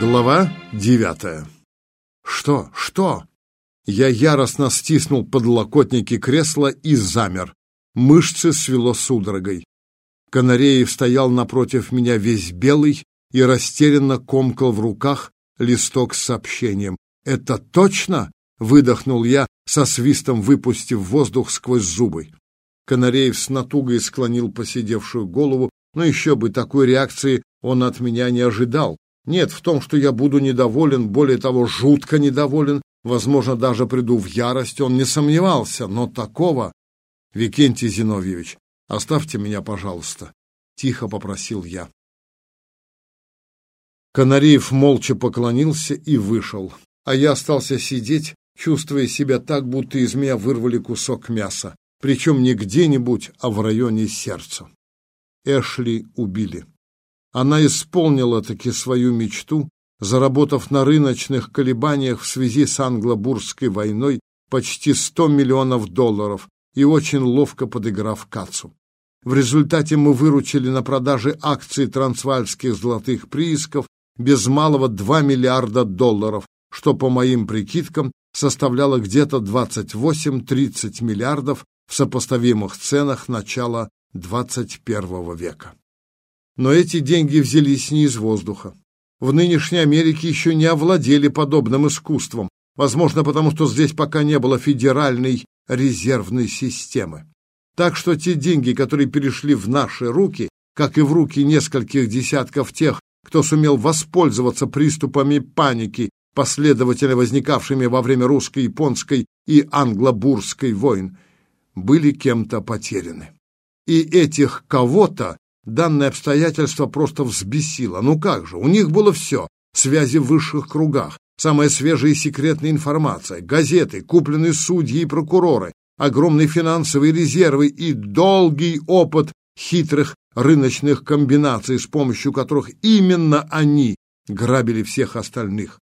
Глава девятая. Что? Что? Я яростно стиснул подлокотники кресла и замер. Мышцы свело судорогой. Канареев стоял напротив меня весь белый и растерянно комкал в руках листок с сообщением. «Это точно?» — выдохнул я, со свистом выпустив воздух сквозь зубы. Канареев с натугой склонил посидевшую голову, но еще бы такой реакции он от меня не ожидал. Нет, в том, что я буду недоволен, более того, жутко недоволен, возможно, даже приду в ярость, он не сомневался, но такого... Викентий Зиновьевич, оставьте меня, пожалуйста, — тихо попросил я. Канареев молча поклонился и вышел, а я остался сидеть, чувствуя себя так, будто из меня вырвали кусок мяса, причем не где-нибудь, а в районе сердца. Эшли убили. Она исполнила таки свою мечту, заработав на рыночных колебаниях в связи с англо-бурской войной почти 100 миллионов долларов и очень ловко подыграв Кацу. В результате мы выручили на продаже акций трансвальских золотых приисков без малого 2 миллиарда долларов, что, по моим прикидкам, составляло где-то 28-30 миллиардов в сопоставимых ценах начала 21 века. Но эти деньги взялись не из воздуха. В нынешней Америке еще не овладели подобным искусством, возможно, потому что здесь пока не было федеральной резервной системы. Так что те деньги, которые перешли в наши руки, как и в руки нескольких десятков тех, кто сумел воспользоваться приступами паники, последовательно возникавшими во время русско-японской и англо-бурской войн, были кем-то потеряны. И этих кого-то Данное обстоятельство просто взбесило. Ну как же, у них было все. Связи в высших кругах, самая свежая и секретная информация, газеты, купленные судьи и прокуроры, огромные финансовые резервы и долгий опыт хитрых рыночных комбинаций, с помощью которых именно они грабили всех остальных.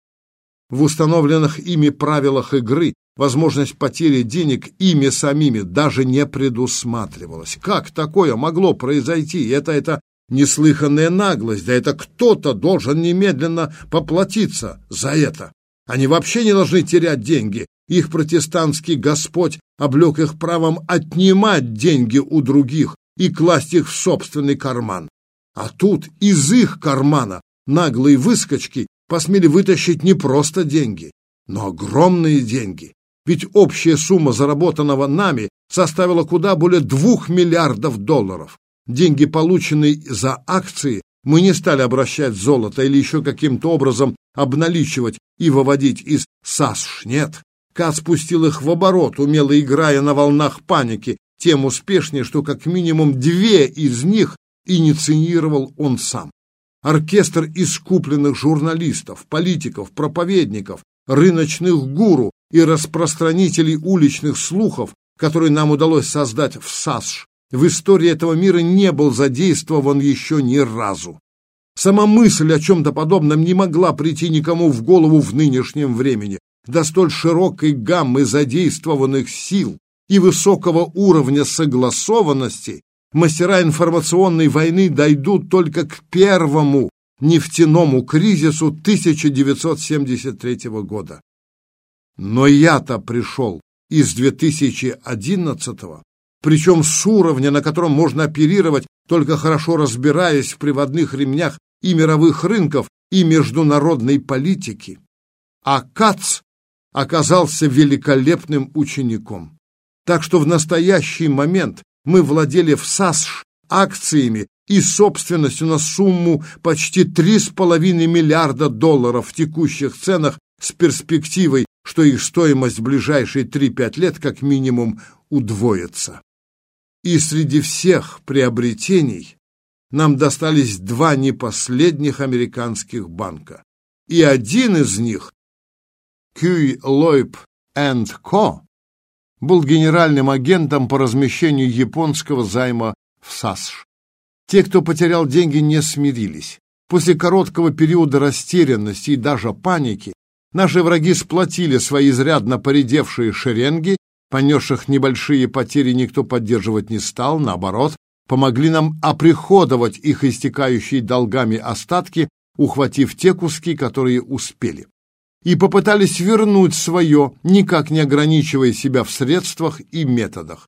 В установленных ими правилах игры возможность потери денег ими самими даже не предусматривалась. Как такое могло произойти? Это это неслыханная наглость, да это кто-то должен немедленно поплатиться за это. Они вообще не должны терять деньги. Их протестантский Господь облег их правом отнимать деньги у других и класть их в собственный карман. А тут из их кармана наглые выскочки посмели вытащить не просто деньги, но огромные деньги. Ведь общая сумма заработанного нами составила куда более двух миллиардов долларов. Деньги, полученные за акции, мы не стали обращать в золото или еще каким-то образом обналичивать и выводить из САСШ. Нет. Кат спустил их в оборот, умело играя на волнах паники, тем успешнее, что как минимум две из них инициировал он сам. Оркестр искупленных журналистов, политиков, проповедников, рыночных гуру и распространителей уличных слухов, которые нам удалось создать в САСШ, в истории этого мира не был задействован еще ни разу. Сама мысль о чем-то подобном не могла прийти никому в голову в нынешнем времени. До столь широкой гаммы задействованных сил и высокого уровня согласованности мастера информационной войны дойдут только к первому нефтяному кризису 1973 года. Но я-то пришел из 2011-го, причем с уровня, на котором можно оперировать, только хорошо разбираясь в приводных ремнях и мировых рынков, и международной политики. А Кац оказался великолепным учеником. Так что в настоящий момент мы владели в САСШ акциями и собственностью на сумму почти 3,5 миллиарда долларов в текущих ценах с перспективой, что их стоимость в ближайшие 3-5 лет как минимум удвоится. И среди всех приобретений нам достались два непоследних американских банка. И один из них, Q. Loeb Co., был генеральным агентом по размещению японского займа в САСШ. Те, кто потерял деньги, не смирились. После короткого периода растерянности и даже паники наши враги сплотили свои изрядно поредевшие шеренги, понесших небольшие потери никто поддерживать не стал, наоборот, помогли нам оприходовать их истекающие долгами остатки ухватив те куски, которые успели. И попытались вернуть свое, никак не ограничивая себя в средствах и методах.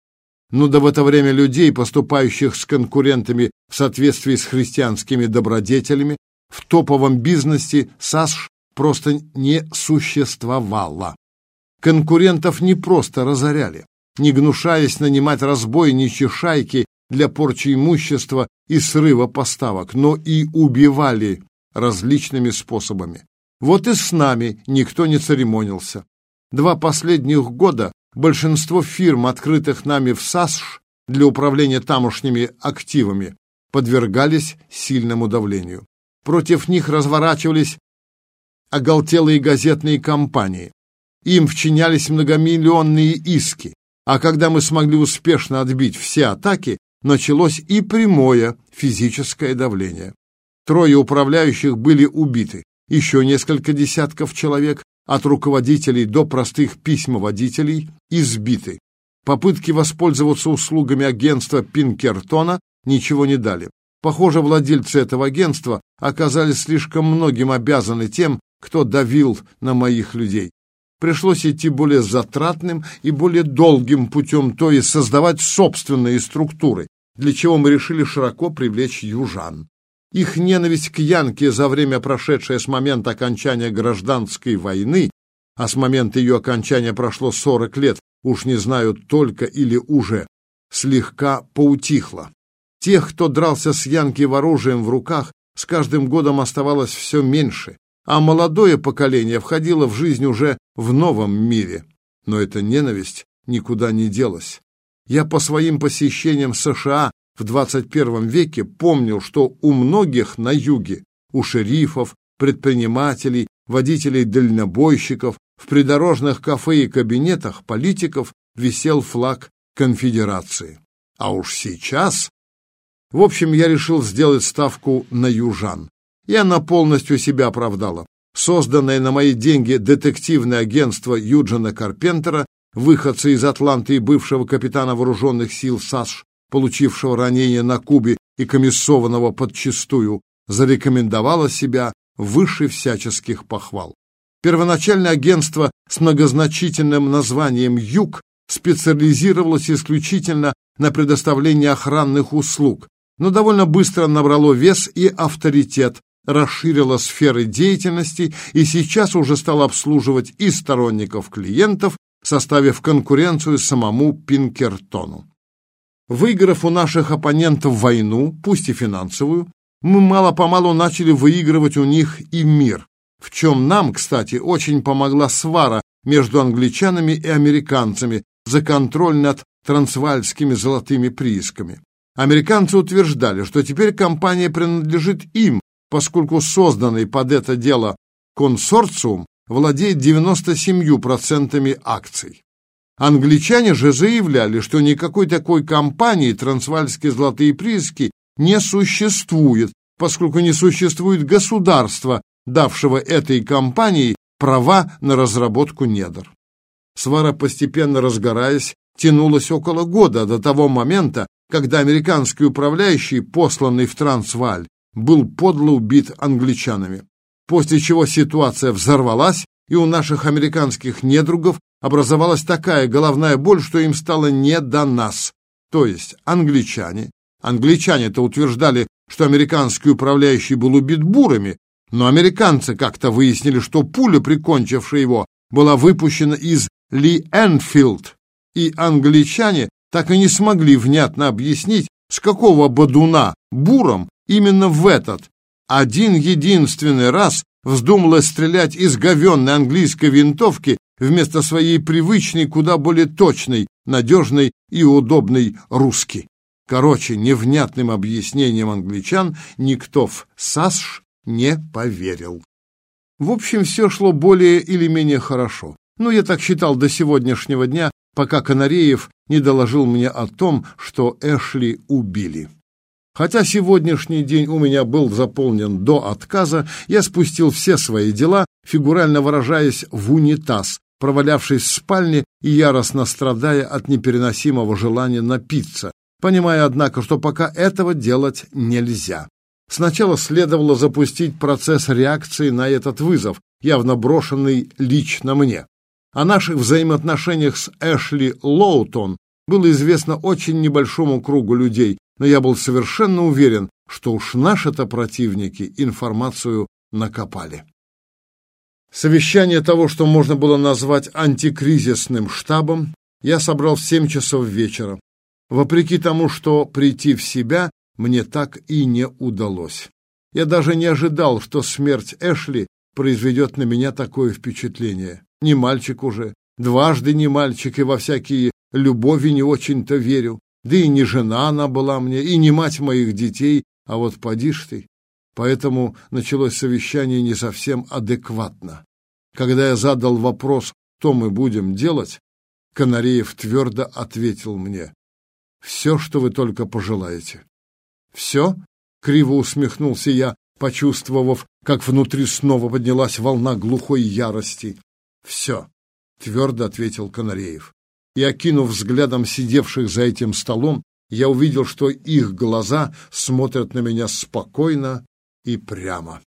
Но да в это время людей, поступающих с конкурентами в соответствии с христианскими добродетелями, в топовом бизнесе САСШ просто не существовало. Конкурентов не просто разоряли, не гнушаясь нанимать разбойничьи шайки для порчи имущества и срыва поставок, но и убивали различными способами. Вот и с нами никто не церемонился. Два последних года большинство фирм, открытых нами в САСШ для управления тамошними активами, подвергались сильному давлению. Против них разворачивались оголтелые газетные компании. Им вчинялись многомиллионные иски, а когда мы смогли успешно отбить все атаки, началось и прямое физическое давление. Трое управляющих были убиты, еще несколько десятков человек, от руководителей до простых письмоводителей, избиты. Попытки воспользоваться услугами агентства Пинкертона ничего не дали. Похоже, владельцы этого агентства оказались слишком многим обязаны тем, кто давил на моих людей. Пришлось идти более затратным и более долгим путем, то есть создавать собственные структуры, для чего мы решили широко привлечь южан. Их ненависть к Янке за время, прошедшее с момента окончания гражданской войны, а с момента ее окончания прошло 40 лет, уж не знаю, только или уже, слегка поутихла. Тех, кто дрался с Янки оружием в руках, с каждым годом оставалось все меньше, а молодое поколение входило в жизнь уже в новом мире. Но эта ненависть никуда не делась. Я по своим посещениям США в 21 веке помнил, что у многих на юге, у шерифов, предпринимателей, водителей-дальнобойщиков, в придорожных кафе и кабинетах политиков висел флаг конфедерации. А уж сейчас... В общем, я решил сделать ставку на южан и она полностью себя оправдала. Созданное на мои деньги детективное агентство Юджина Карпентера, выходца из Атланты и бывшего капитана вооруженных сил САСШ, получившего ранение на Кубе и комиссованного подчистую, зарекомендовало себя выше всяческих похвал. Первоначальное агентство с многозначительным названием «Юг» специализировалось исключительно на предоставлении охранных услуг, но довольно быстро набрало вес и авторитет, расширила сферы деятельности и сейчас уже стала обслуживать и сторонников клиентов, составив конкуренцию самому Пинкертону. Выиграв у наших оппонентов войну, пусть и финансовую, мы мало-помалу начали выигрывать у них и мир, в чем нам, кстати, очень помогла свара между англичанами и американцами за контроль над трансвальскими золотыми приисками. Американцы утверждали, что теперь компания принадлежит им, поскольку созданный под это дело консорциум владеет 97% акций. Англичане же заявляли, что никакой такой компании «Трансвальские золотые прииски» не существует, поскольку не существует государства, давшего этой компании права на разработку недр. Свара, постепенно разгораясь, тянулась около года до того момента, когда американский управляющий, посланный в Трансваль, был подло убит англичанами. После чего ситуация взорвалась, и у наших американских недругов образовалась такая головная боль, что им стало не до нас. То есть англичане. Англичане-то утверждали, что американский управляющий был убит бурами, но американцы как-то выяснили, что пуля, прикончившая его, была выпущена из Ли Энфилд, и англичане так и не смогли внятно объяснить, с какого бодуна буром именно в этот один единственный раз вздумала стрелять из говенной английской винтовки вместо своей привычной, куда более точной, надежной и удобной русски. Короче, невнятным объяснением англичан никто в САСШ не поверил. В общем, все шло более или менее хорошо. Ну, я так считал до сегодняшнего дня, пока Канареев не доложил мне о том, что Эшли убили. Хотя сегодняшний день у меня был заполнен до отказа, я спустил все свои дела, фигурально выражаясь, в унитаз, провалявшись в спальне и яростно страдая от непереносимого желания напиться, понимая, однако, что пока этого делать нельзя. Сначала следовало запустить процесс реакции на этот вызов, явно брошенный лично мне. О наших взаимоотношениях с Эшли Лоутон было известно очень небольшому кругу людей, но я был совершенно уверен, что уж наши-то противники информацию накопали. Совещание того, что можно было назвать антикризисным штабом, я собрал в семь часов вечера. Вопреки тому, что прийти в себя мне так и не удалось. Я даже не ожидал, что смерть Эшли произведет на меня такое впечатление. Не мальчик уже, дважды не мальчик, и во всякие любови не очень-то верю. Да и не жена она была мне, и не мать моих детей, а вот подишь ты. Поэтому началось совещание не совсем адекватно. Когда я задал вопрос, что мы будем делать, Канареев твердо ответил мне. «Все, что вы только пожелаете». «Все?» — криво усмехнулся я, почувствовав, как внутри снова поднялась волна глухой ярости. «Все», — твердо ответил Канареев. И, окинув взглядом сидевших за этим столом, я увидел, что их глаза смотрят на меня спокойно и прямо.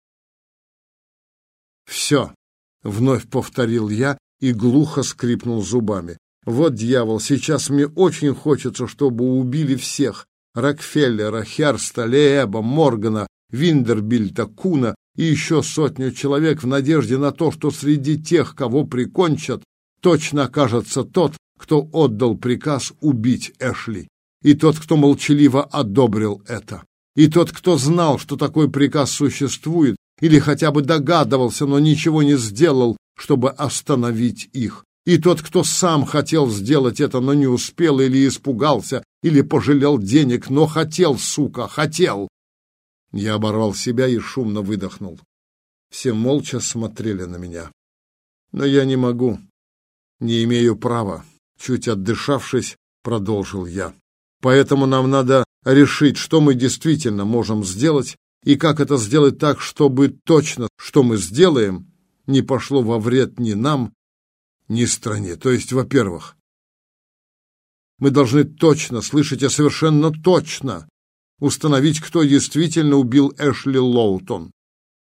«Все», — вновь повторил я и глухо скрипнул зубами. «Вот дьявол, сейчас мне очень хочется, чтобы убили всех. Рокфеллера, Херста, Леэба, Моргана, Виндербильта, Куна и еще сотню человек в надежде на то, что среди тех, кого прикончат, точно окажется тот, кто отдал приказ убить Эшли, и тот, кто молчаливо одобрил это, и тот, кто знал, что такой приказ существует, или хотя бы догадывался, но ничего не сделал, чтобы остановить их, и тот, кто сам хотел сделать это, но не успел или испугался, или пожалел денег, но хотел, сука, хотел. Я оборвал себя и шумно выдохнул. Все молча смотрели на меня. Но я не могу, не имею права. Чуть отдышавшись, продолжил я. Поэтому нам надо решить, что мы действительно можем сделать и как это сделать так, чтобы точно, что мы сделаем, не пошло во вред ни нам, ни стране. То есть, во-первых, мы должны точно, слышите, совершенно точно установить, кто действительно убил Эшли Лоутон.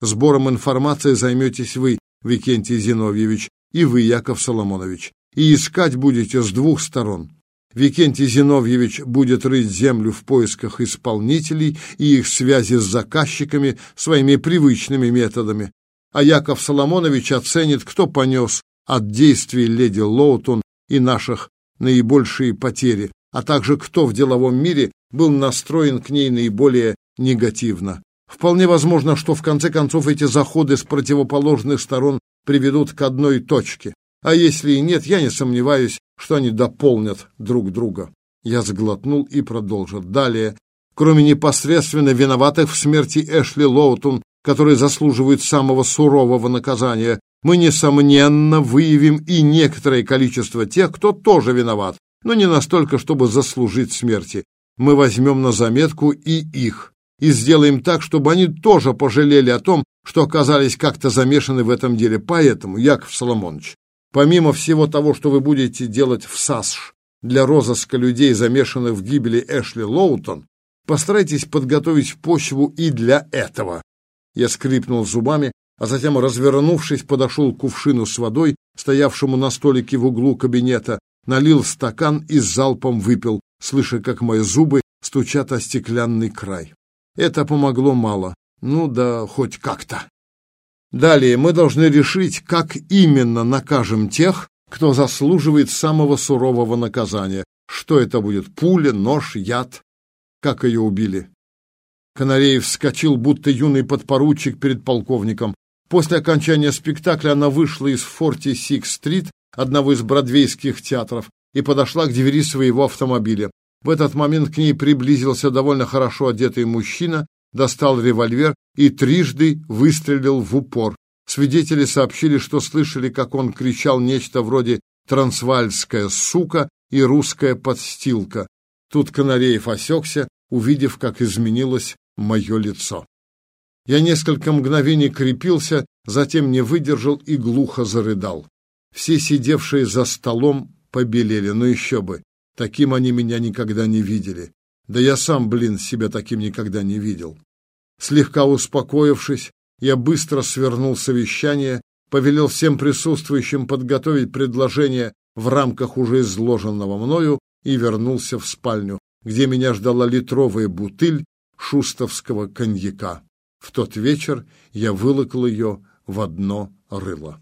Сбором информации займетесь вы, Викентий Зиновьевич, и вы, Яков Соломонович. И искать будете с двух сторон. Викентий Зиновьевич будет рыть землю в поисках исполнителей и их связи с заказчиками своими привычными методами, а Яков Соломонович оценит, кто понес от действий леди Лоутон и наших наибольшие потери, а также кто в деловом мире был настроен к ней наиболее негативно. Вполне возможно, что в конце концов эти заходы с противоположных сторон приведут к одной точке. А если и нет, я не сомневаюсь, что они дополнят друг друга. Я сглотнул и продолжил. Далее, кроме непосредственно виноватых в смерти Эшли Лоутон, которые заслуживают самого сурового наказания, мы, несомненно, выявим и некоторое количество тех, кто тоже виноват, но не настолько, чтобы заслужить смерти. Мы возьмем на заметку и их, и сделаем так, чтобы они тоже пожалели о том, что оказались как-то замешаны в этом деле. Поэтому, Яков Соломонович, помимо всего того, что вы будете делать в САСШ для розыска людей, замешанных в гибели Эшли Лоутон, постарайтесь подготовить почву и для этого. Я скрипнул зубами, а затем, развернувшись, подошел к кувшину с водой, стоявшему на столике в углу кабинета, налил стакан и залпом выпил, слыша, как мои зубы стучат о стеклянный край. Это помогло мало. Ну да хоть как-то. Далее мы должны решить, как именно накажем тех, кто заслуживает самого сурового наказания. Что это будет? Пуля, нож, яд? Как ее убили? Канареев вскочил, будто юный подпоручик перед полковником. После окончания спектакля она вышла из форти Сикс-стрит, одного из бродвейских театров, и подошла к двери своего автомобиля. В этот момент к ней приблизился довольно хорошо одетый мужчина, достал револьвер и трижды выстрелил в упор. Свидетели сообщили, что слышали, как он кричал нечто вроде «трансвальская сука» и «русская подстилка». Тут Канареев осекся, увидев, как изменилось мое лицо. Я несколько мгновений крепился, затем не выдержал и глухо зарыдал. Все сидевшие за столом побелели, но еще бы, таким они меня никогда не видели. Да я сам, блин, себя таким никогда не видел. Слегка успокоившись, я быстро свернул совещание, повелел всем присутствующим подготовить предложение в рамках уже изложенного мною и вернулся в спальню, где меня ждала литровая бутыль шустовского коньяка. В тот вечер я вылокал ее в одно рыло.